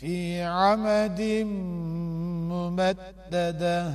في عمد ممددة.